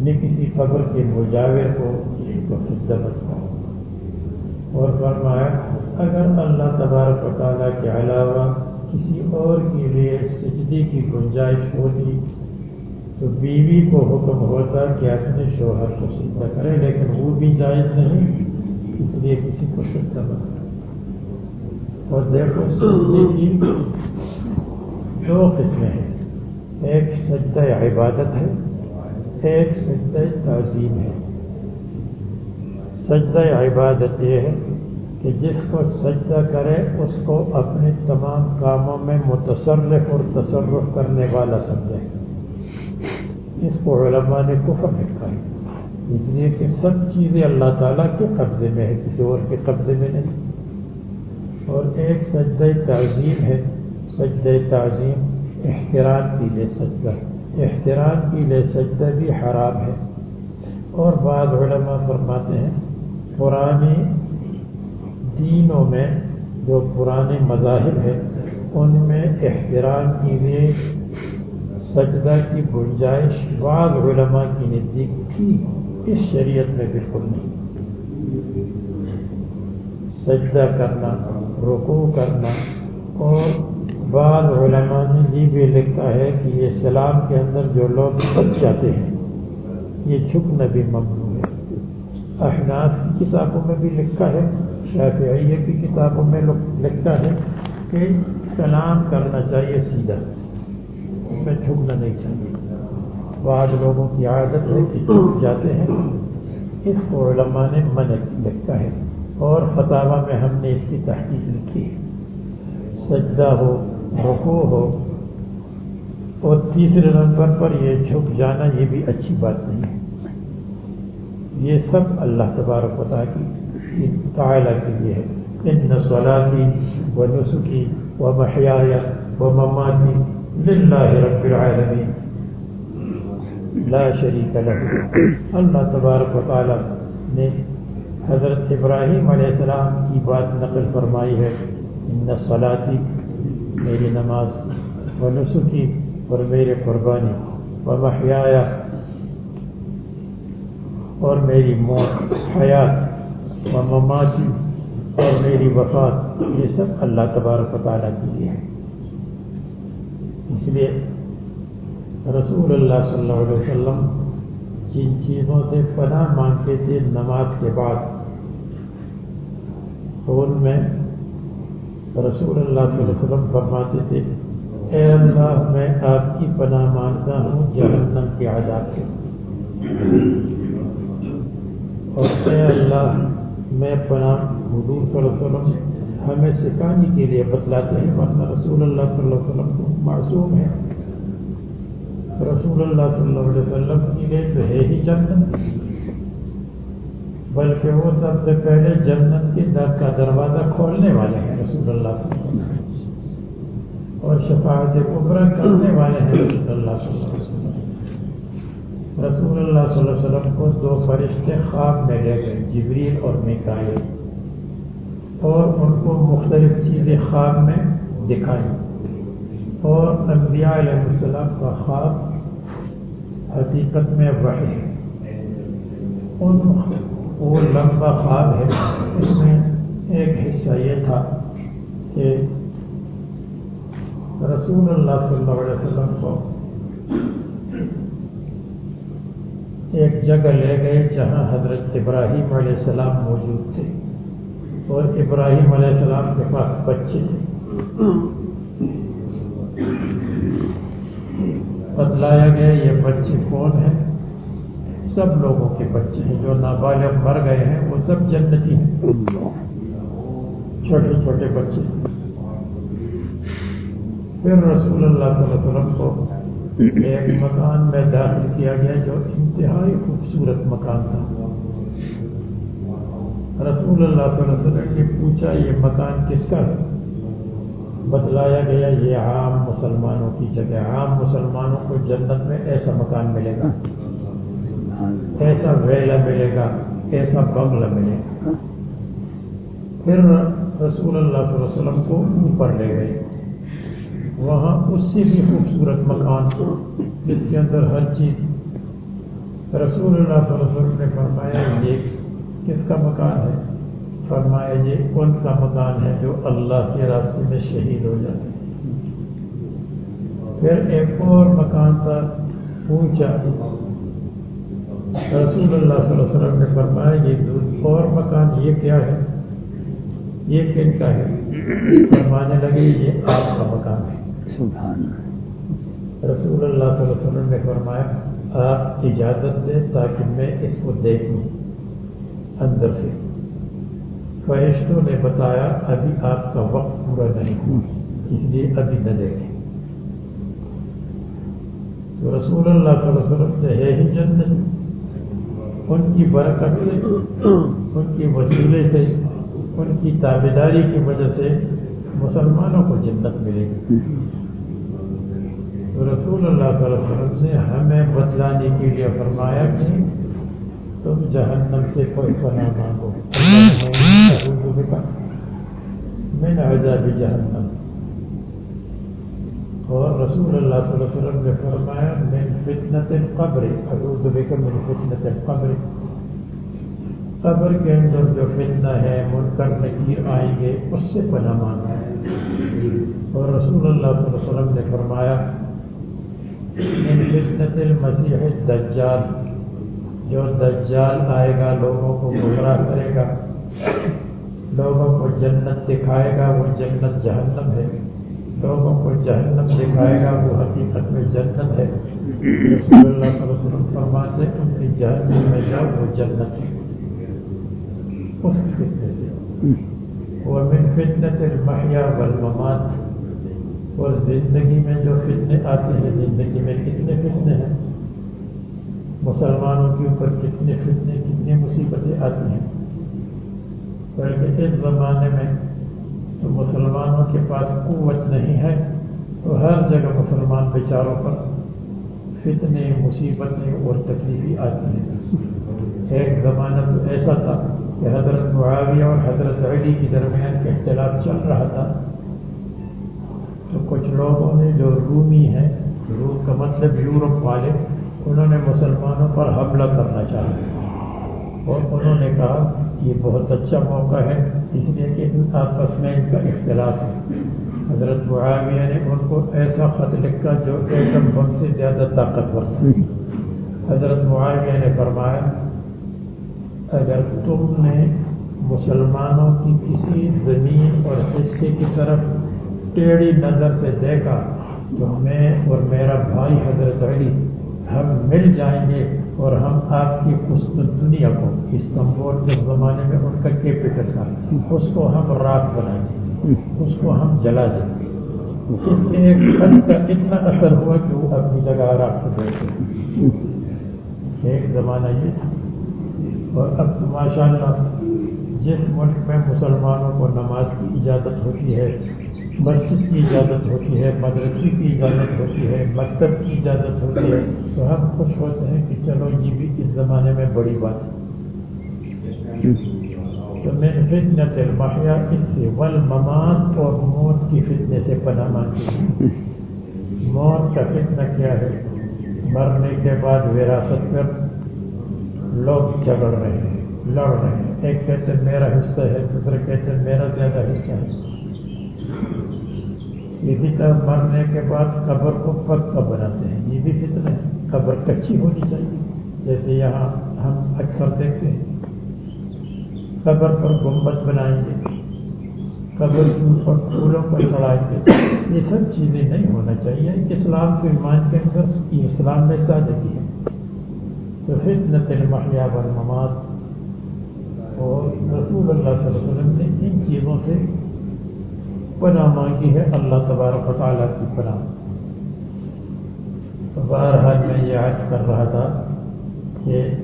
نہ کسی قبر کے مجاور کو کسی کو سجدہ مت کرو اور فرمایا اگر اللہ تبارک تعالیٰ کے علاوہ کسی اور کے لیے سجدے کی گنجائش ہوتی تو بیوی کو حکم ہوتا کہ اپنے شوہر کو سجدہ کرے، لیکن وہ بھی جائز نہیں، اس لیے کسی کو سجدہ مت کرے۔ اور دیکھو سجدے کی دو قسمیں ہیں۔ ایک سجدہ عبادت ہے، ایک سجدہ تعظیم ہے۔ سجدہ عبادت یہ ہے کہ جس کو سجدہ کرے، اس کو اپنے تمام کاموں میں متصرف اور تصرف کرنے والا سمجھے۔ اس کو علماء نے کفر لکھا ہے اس لیے کہ سب چیزیں اللہ تعالیٰ کے قبضے میں ہے کسی اور کے قبضے میں نہیں۔ اور ایک سجدہ تعظیم ہے۔ سجدہ تعظیم احترام کی لے سجدہ احترام کی لے سجدہ بھی حرام ہے۔ اور بعض علماء فرماتے ہیں، پرانے دینوں میں جو پرانے مذاہب ہیں، ان میں احترام کے لیے سجدہ کی گنجائش بعض علماء کی نزدیک تھی، اس شریعت میں بالکل نہیں۔ سجدہ کرنا، رکوع کرنا اور بعض علماء نے یہ بھی لکھا ہے کہ یہ سلام کے اندر جو لوگ سچ جاتے ہیں، یہ چھپنا بھی ممنوع ہے۔ احناف کی کتابوں میں بھی لکھا ہے، شافعیہ کی کتابوں میں لکھا ہے کہ سلام کرنا چاہیے سیدھا۔ میں چھپنا نہیں چاہیے۔ بعض لوگوں کی عادت ہے کہ چھپ جاتے ہیں۔ اس کو علماء نے منع لکھا ہے۔ اور فتح میں ہم نے اس کی تحقیق لکھی ہے۔ سجدہ ہو رکو ہو، اور تیسرے نمبر پر یہ جھک جانا یہ بھی اچھی بات نہیں ہے۔ یہ سب اللہ تبارک پتا کی تعالیٰ کے لیے ہے۔ ان نسولاتی و نسخی و محیا و مماتی للہ رب العالمین۔ لا شریک له۔ اللہ تبارک و تعالیٰ نے حضرت ابراہیم علیہ السلام کی بات نقل فرمائی ہے۔ ان نسولاتی میری نماز و نسخی اور میرے قربانی و محیا اور میری موت، حیات و مماتی اور میری وفات، یہ سب اللہ تبارک و تعالیٰ کے لیے ہے اس لیے رسول اللہ صلی اللہ علیہ وسلم جن چیزوں سے پناہ مانگتے تھے نماز کے بعد ان میں رسول اللہ صلی اللہ علیہ وسلم فرماتے تھے، اے اللہ، میں آپ کی پناہ مانتا ہوں جہنم کے عذاب کے۔ اور اے اللہ، میں پناہ حضور صلی اللہ علیہ وسلم ہمیں سکھانے کے لیے بتلاتے ہیں، ورنہ رسول اللہ صلی اللہ علیہ وسلم کو معصوم ہے رسول اللہ صلی اللہ علیہ وسلم کے لیے تو ہے ہی جنت۔ بلکہ وہ سب سے پہلے جنت کے در کا دروازہ کھولنے والے ہیں رسول اللہ صلی اللہ علیہ وسلم۔ اور شفاعت ابرا کرنے والے ہیں رسول اللہ صلی اللہ علیہ وسلم۔ رسول اللہ صلی اللہ علیہ وسلم کو دو فرشتے خواب میں لے گئے، جبریل اور میکائل اور ان کو مختلف چیزیں خواب میں دکھائی اور انبیاء علیہ السلام کا خواب حقیقت میں وحی ان وہ لمبا خواب ہے۔ اس میں ایک حصہ یہ تھا کہ رسول اللہ صلی اللہ علیہ وسلم کو ایک جگہ لے گئے جہاں حضرت ابراہیم علیہ السلام موجود تھے۔ اور ابراہیم علیہ السلام کے پاس بچے۔ تھے بتلایا گیا یہ بچے کون ہیں؟ سب لوگوں کے بچے ہیں، جو نابالغ مر گئے ہیں، وہ سب جنتی ہیں۔ چھوٹے چھوٹے بچے۔ پھر رسول اللہ صلی اللہ علیہ وسلم کو ایک مکان میں داخل کیا گیا جو انتہائی خوبصورت مکان تھا۔ رسول اللہ صلی اللہ علیہ وسلم نے پوچھا، یہ مکان کس کا ہے؟ بتلایا گیا، یہ عام مسلمانوں کی جگہ عام مسلمانوں کو جنت میں ایسا مکان ملے گا، ایسا ویلا ملے گا، ایسا بنگلہ ملے گا۔ پھر رسول اللہ صلی اللہ علیہ وسلم کو اوپر لے گئے۔ وہاں اس سے بھی خوبصورت مکان جس کے اندر ہر چیز۔ رسول اللہ صلی اللہ علیہ وسلم نے فرمایا، یہ کس کا مکان ہے؟ فرمایا جی، یہ ان کا مکان ہے جو اللہ کے راستے میں شہید ہو جاتے ہیں پھر ایک اور مکان تھا اونچا رسول اللہ صلی اللہ علیہ وسلم نے فرمایا، یہ اور مکان، یہ کیا ہے؟ یہ کن کا ہے؟ فرمانے لگے، یہ آپ کا مکان ہے۔ سبحان رسول اللہ صلی اللہ علیہ وسلم نے فرمایا، آپ اجازت دیں تاکہ میں اس کو دیکھوں۔ اندر سے۔ فرشتوں نے بتایا، ابھی آپ کا وقت پورا نہیں ہوا، اس لیے ابھی نہ دیکھیں۔ تو رسول اللہ صلی اللہ علیہ وسلم سے، ہے ہی جنت۔ ان کی برکت سے، ان کی وسیلے سے، ان کی تابے کی وجہ سے مسلمانوں کو جنت ملے گی۔ تو رسول اللہ صلی اللہ علیہ وسلم نے ہمیں بتلانے کے لیے فرمایا کہ تم جہنم سے کوئی پناہ مانگو۔ میں عذاب جہنم۔ اور رسول اللہ صلی اللہ علیہ وسلم نے فرمایا، من فتنت القبر۔ اعوذ بک من فتنت القبر۔ قبر کے اندر جو فتنہ ہے، منکر نکیر آئیں گے، اس سے پناہ مانگا ہے اور رسول اللہ صلی اللہ علیہ وسلم نے فرمایا، من فتنت المسیح الدجال۔ جو دجال آئے گا لوگوں کو گمراہ کرے گا۔ لوگوں کو جنت دکھائے گا وہ جنت جہنم ہے۔ لوگوں کو جہنم دکھائے گا وہ حقیقت میں جنت ہے۔ رسول اللہ صلی اللہ علیہ وسلم فرماتے ان کی جہنم میں جاؤ وہ جنت ہے۔ اس فتنے سے۔ وہ من فتنت المحیا والممات۔ اور زندگی میں جو فتنے آتے ہیں زندگی میں کتنے فتنے ہیں؟ مسلمانوں کے اوپر کتنے فتنے، کتنی مصیبتیں آتی ہیں۔ بلکہ اس زمانے میں تو مسلمانوں کے پاس قوت نہیں ہے، تو ہر جگہ مسلمان بیچاروں پر فتنے، مصیبتیں اور تکلیفیں آتی ہیں۔ ایک زمانہ تو ایسا تھا کہ حضرت معاویہ اور حضرت علی کے درمیان اختلاف چل رہا تھا۔ تو کچھ لوگوں نے جو رومی ہیں، روم کا مطلب یورپ والے انہوں نے مسلمانوں پر حملہ کرنا چاہا اور انہوں نے کہا یہ بہت اچھا موقع ہے، اس لیے کہ آپس میں ان کا اختلاف ہے۔ حضرت معاویہ نے ان کو ایسا خط لکھا جو ایٹم بم سے زیادہ طاقتور تھا۔ حضرت معاویہ نے فرمایا، اگر تم نے مسلمانوں کی کسی زمین اور حصے کی طرف ٹیڑھی نظر سے دیکھا تو میں اور میرا بھائی حضرت علی ہم مل جائیں گے اور ہم آپ کی اس دنیا کو استنبول کے زمانے میں ان کا کیپٹل تھا اس کو ہم رات بنائیں گے۔ اس کو ہم جلا دیں گے۔ اس کے ایک خط کا اتنا اثر ہوا کہ وہ اپنی جگہ رات کو بیٹھے ایک زمانہ یہ تھا۔ اور اب تو ماشاء اللہ جس ملک میں مسلمانوں کو نماز کی اجازت ہوتی ہے، مسجد کی اجازت ہوتی ہے، مدرسے کی اجازت ہوتی ہے، مکتب کی اجازت ہوتی ہے تو ہم خوش ہوتے ہیں کہ چلو یہ بھی کس زمانے میں بڑی بات ہے۔ تو میں فتنت المحیا اس سے والممات اور موت کی فتنے سے پناہ مانگی موت کا فتنہ کیا ہے؟ مرنے کے بعد وراثت پر لوگ جگڑ رہے ہیں، لڑ رہے ہیں۔ ایک کہتے ہیں میرا حصہ ہے، دوسرے کہتے ہیں میرا زیادہ حصہ ہے۔ اسی طرح مرنے کے بعد قبر کو پکا بناتے ہیں، یہ بھی فتنہ ہے۔ قبر کچی ہونی چاہیے، جیسے یہاں ہم اکثر دیکھتے ہیں۔ قبر پر گنبد بنائیں گے، قبر کے اوپر پھولوں پر چڑھائیں گے۔ یہ سب چیزیں نہیں ہونا چاہیے۔ اسلام کے ایمان کے اندر اسلام میں سادگی ہے۔ تو فتنت المحیا والممات۔ اور رسول اللہ صلی اللہ علیہ وسلم نے ان چیزوں سے پناہ مانگی ہے۔ اللہ تبارک و تعالیٰ کی پناہ۔ تو بہرحال میں یہ عرض کر رہا تھا کہ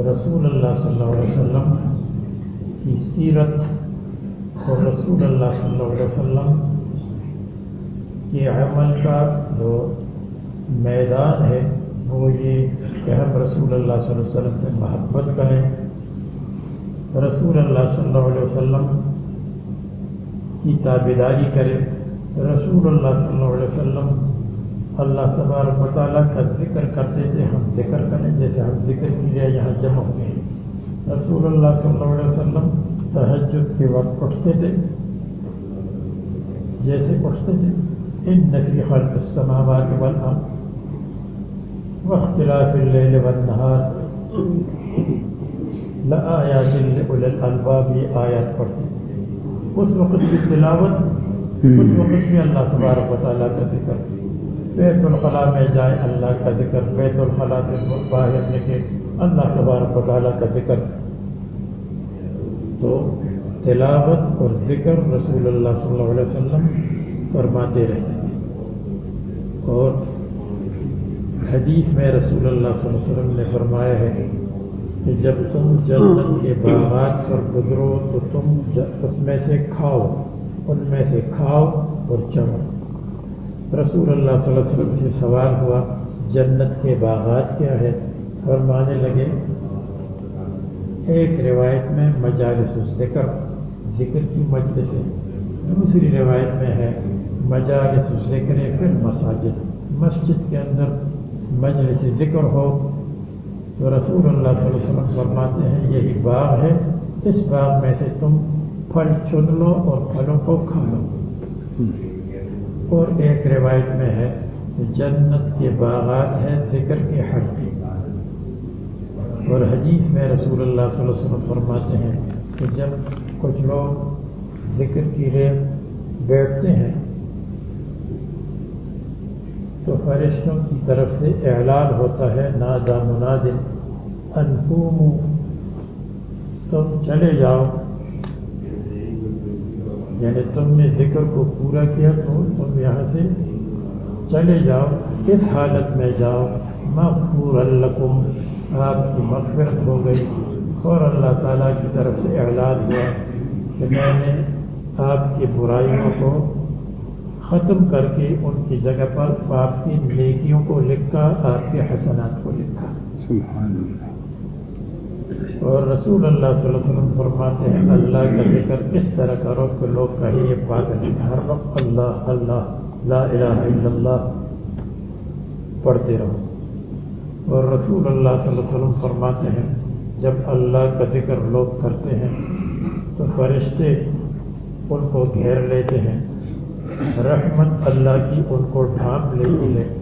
رسول اللہ صلی اللہ علیہ وسلم کی سیرت اور رسول اللہ صلی اللہ علیہ وسلم کے عمل کا جو میدان ہے، وہ یہ کہ ہم رسول اللہ صلی اللہ علیہ وسلم سے محبت کریں۔ رسول اللہ صلی اللہ علیہ وسلم کی تابیداری کریں۔ رسول اللہ صلی اللہ علیہ وسلم اللہ تبارک و تعالیٰ کا ذکر کرتے تھے ہم ذکر کریں جیسے ہم ذکر کی جائے یہاں جمع ہو گئے رسول اللہ صلی اللہ علیہ وسلم تحجد کے وقت اٹھتے تھے۔ جیسے اٹھتے تھے ان نفی خلق السماوات والارض واختلاف الليل والنهار لآيات لأولي الألباب یہ آیات پڑھتے اس وقت کی تلاوت اس وقت میں اللہ تبارک و تعالیٰ کا ذکر۔ بیت الخلاء میں جائے اللہ کا ذکر، بیت الخلاء سے باہر نکلے اللہ تبارک و تعالیٰ کا ذکر۔ تو تلاوت اور ذکر رسول اللہ صلی اللہ علیہ وسلم فرماتے رہتے ہیں اور حدیث میں رسول اللہ صلی اللہ علیہ وسلم نے فرمایا ہے کہ جب تم جنت کے باغات پر گزرو تو تم اس میں سے کھاؤ، ان میں سے کھاؤ اور چڑھو رسول اللہ صلی اللہ علیہ وسلم سے سوال ہوا، جنت کے باغات کیا ہے فرمانے لگے، ایک روایت میں مجالس الذکر ذکر کی مجلس ہے، دوسری روایت میں ہے مجالس الذکر پھر مساجد مسجد کے اندر مجلس ذکر ہو۔ تو رسول اللہ صلی اللہ علیہ وسلم فرماتے ہیں، یہی باغ ہے، اس باغ میں سے تم پھل چن لو اور پھلوں کو کھا لو۔ اور ایک روایت میں ہے جنت کے باغات ہیں ذکر کے حق کی اور حدیث میں رسول اللہ صلی اللہ علیہ وسلم فرماتے ہیں کہ جب کچھ لوگ ذکر کے لیے بیٹھتے ہیں، تو فرشتوں کی طرف سے اعلان ہوتا ہے نادا منادن انکوم تم چلے جاؤ۔ یعنی تم نے ذکر کو پورا کیا تو تم یہاں سے چلے جاؤ اس حالت میں جاؤ؟ مغفور الکم آپ کی مغفرت ہو گئی۔ اور اللہ تعالیٰ کی طرف سے اعلان ہوا کہ میں نے آپ کی برائیوں کو ختم کر کے ان کی جگہ پر آپ کی نیکیوں کو لکھا، آپ کے حسنات کو لکھا۔ اور رسول اللہ صلی اللہ علیہ وسلم فرماتے ہیں، اللہ کا ذکر اس طرح کرو کہ لوگ کہیں یہ پاگل ہر وقت اللہ اللہ، لا الہ الا اللہ پڑھتے رہو۔ اور رسول اللہ صلی اللہ علیہ وسلم فرماتے ہیں، جب اللہ کا ذکر لوگ کرتے ہیں تو فرشتے ان کو گھیر لیتے ہیں۔ رحمت اللہ کی ان کو ڈھانپ لیتی ہے۔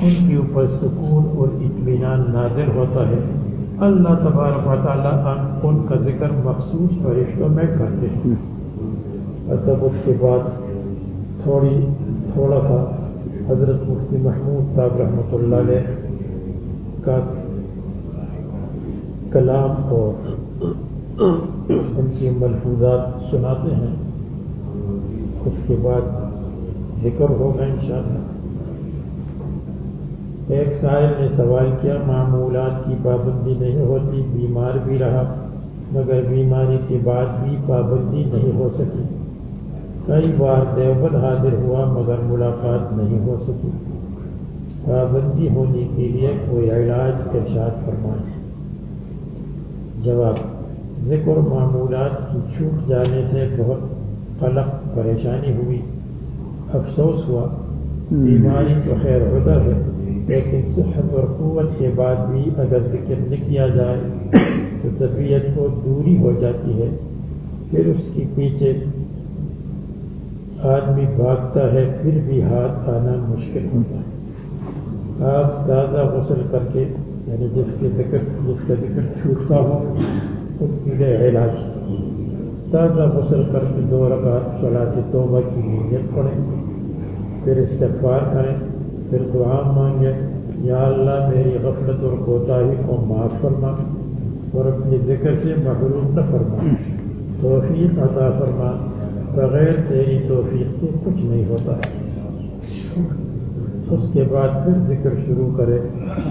ان کے اوپر سکون اور اطمینان نازل ہوتا ہے۔ اللہ تبارک و تعالیٰ ان کا ذکر مخصوص فرشتوں میں کرتے ہیں۔ اچھا اس کے بعد تھوڑی تھوڑا سا حضرت مفتی محمود صاحب رحمۃ اللہ علیہ کا کلام اور ان کی ملفوظات سناتے ہیں۔ اس کے بعد ذکر ہوگا انشاءاللہ۔ ایک سائل نے سوال کیا معمولات کی پابندی نہیں ہوتی بیمار بھی رہا مگر بیماری کے بعد بھی پابندی نہیں ہو سکی۔ کئی بار دیوبند حاضر ہوا مگر ملاقات نہیں ہو سکی۔ پابندی ہونے کے لیے کوئی علاج ارشاد فرمائیں جواب ذکر معمولات کی چھوٹ جانے سے بہت قلق پریشانی ہوئی افسوس ہوا۔ بیماری تو خیر عذر ہے۔ لیکن صحت اور قوت کے بعد بھی اگر ذکر نہ کیا جائے تو طبیعت کو دوری ہو جاتی ہے، پھر اس کے پیچھے آدمی بھاگتا ہے، پھر بھی ہاتھ آنا مشکل ہوتا ہے۔ آپ تازہ غسل کر کے یعنی جس کے ذکر، جس کا ذکر چھوٹتا ہو، اس کے لیے علاج۔ تازہ غسل کر کے دو رکعت صلاح توبہ کی نیت پڑھیں، پھر استغفار کریں۔ پھر دعا مانگیں یا اللہ میری غفلت اور کوتاہی کو معاف فرما اور اپنے ذکر سے محروم نہ فرما۔ توفیق عطا فرما۔ بغیر تیری توفیق کے کچھ نہیں ہوتا۔ اس کے بعد پھر ذکر شروع کرے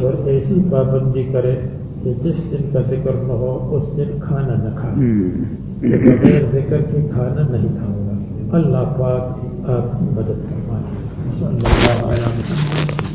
اور ایسی پابندی کرے کہ جس دن کا ذکر نہ ہو اس دن کھانا نہ کھائے بغیر ذکر کے کھانا نہیں کھاؤں گا۔ اللہ پاک آپ کی مدد فرمائے صلی اللہ علیہ وسلم